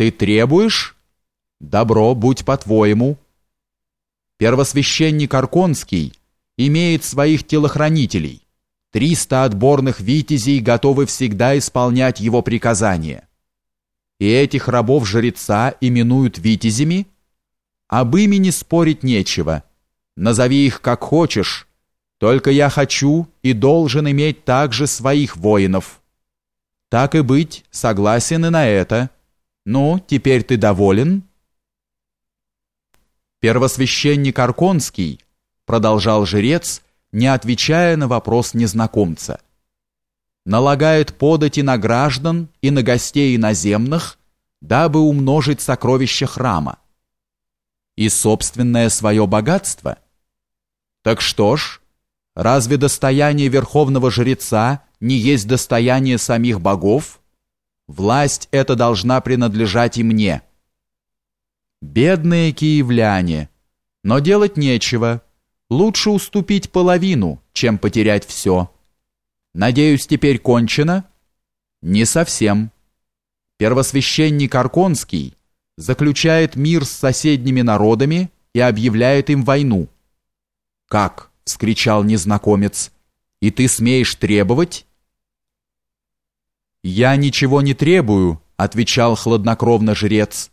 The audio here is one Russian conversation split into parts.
Ты требуешь? Добро, будь по-твоему. Первосвященник Арконский имеет своих телохранителей. Триста отборных витязей готовы всегда исполнять его приказания. И этих рабов жреца именуют витязями? Об имени спорить нечего. Назови их как хочешь, только я хочу и должен иметь также своих воинов. Так и быть, согласен и на это. Ну, теперь ты доволен?» Первосвященник Арконский, продолжал жрец, не отвечая на вопрос незнакомца, налагает подати на граждан и на гостей иноземных, дабы умножить сокровища храма. И собственное свое богатство. Так что ж, разве достояние верховного жреца не есть достояние самих богов? Власть эта должна принадлежать и мне. Бедные киевляне. Но делать нечего. Лучше уступить половину, чем потерять все. Надеюсь, теперь кончено? Не совсем. Первосвященник Арконский заключает мир с соседними народами и объявляет им войну. «Как?» — вскричал незнакомец. «И ты смеешь требовать?» «Я ничего не требую», — отвечал хладнокровно жрец.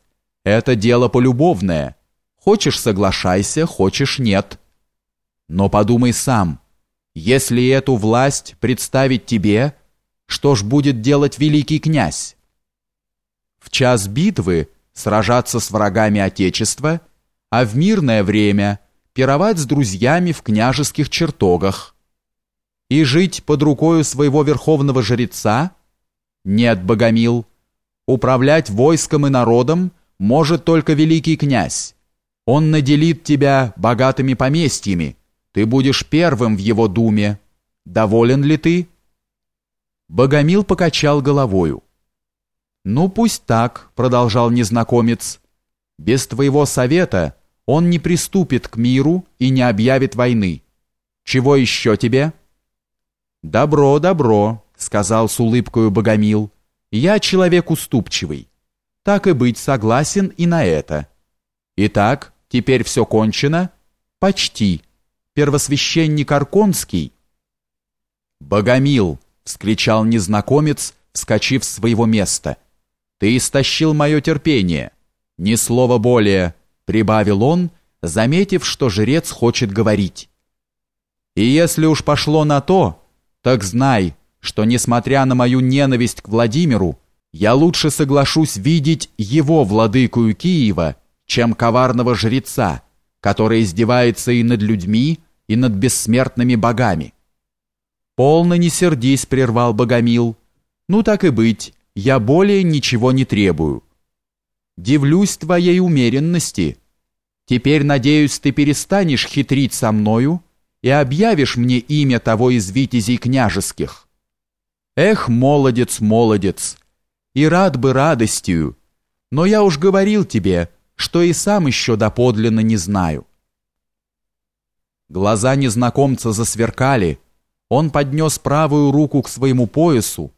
Это дело полюбовное. Хочешь соглашайся, хочешь нет. Но подумай сам. Если эту власть представить тебе, что ж будет делать великий князь? В час битвы сражаться с врагами отечества, а в мирное время пировать с друзьями в княжеских чертогах. И жить под рукою своего верховного жреца? Нет, Богомил. Управлять войском и народом может только великий князь. Он наделит тебя богатыми поместьями. Ты будешь первым в его думе. Доволен ли ты? Богомил покачал головою. Ну пусть так, продолжал незнакомец. Без твоего совета он не приступит к миру и не объявит войны. Чего еще тебе? Добро, добро, сказал с улыбкой Богомил. Я человек уступчивый так и быть согласен и на это. Итак, теперь все кончено? Почти. Первосвященник Арконский. «Богомил!» — вскричал незнакомец, вскочив с своего места. «Ты истощил мое терпение. Ни слова более!» — прибавил он, заметив, что жрец хочет говорить. «И если уж пошло на то, так знай, что, несмотря на мою ненависть к Владимиру, я лучше соглашусь видеть его владыкую Киева, чем коварного жреца, который издевается и над людьми, и над бессмертными богами. «Полно не сердись», — прервал Богомил. «Ну так и быть, я более ничего не требую. Дивлюсь твоей умеренности. Теперь, надеюсь, ты перестанешь хитрить со мною и объявишь мне имя того из витязей княжеских. Эх, молодец, молодец!» и рад бы радостью, но я уж говорил тебе, что и сам еще доподлинно не знаю». Глаза незнакомца засверкали, он поднес правую руку к своему поясу,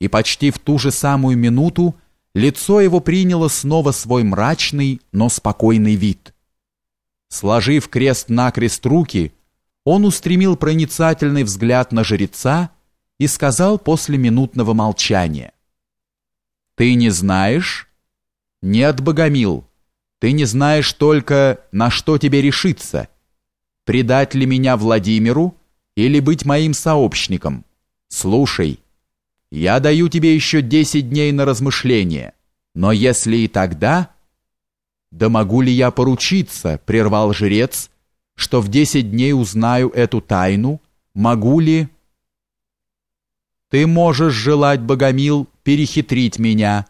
и почти в ту же самую минуту лицо его приняло снова свой мрачный, но спокойный вид. Сложив крест-накрест руки, он устремил проницательный взгляд на жреца и сказал после минутного молчания — ты не знаешь? Нет, Богомил, ты не знаешь только, на что тебе решиться. Предать ли меня Владимиру или быть моим сообщником? Слушай, я даю тебе еще десять дней на размышление, но если и тогда... Да могу ли я поручиться, прервал жрец, что в десять дней узнаю эту тайну, могу ли... Ты можешь желать, Богомил, перехитрить меня,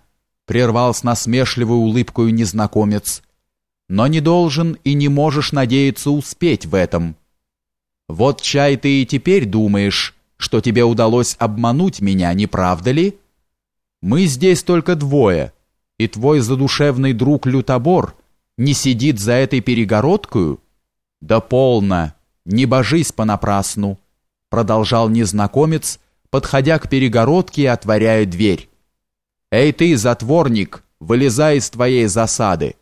прервал с насмешливой улыбкой незнакомец. Но не должен и не можешь надеяться успеть в этом. Вот чай ты и теперь думаешь, что тебе удалось обмануть меня, не правда ли? Мы здесь только двое, и твой задушевный друг Лютобор не сидит за этой перегородкою? Да полно, не божись понапрасну, продолжал незнакомец, подходя к перегородке и отворяя дверь. «Эй ты, затворник, вылезай из твоей засады.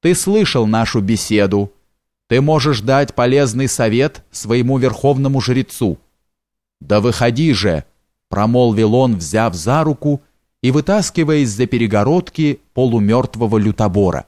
Ты слышал нашу беседу. Ты можешь дать полезный совет своему верховному жрецу. Да выходи же, промолвил он, взяв за руку и вытаскивая из-за перегородки полумертвого лютобора.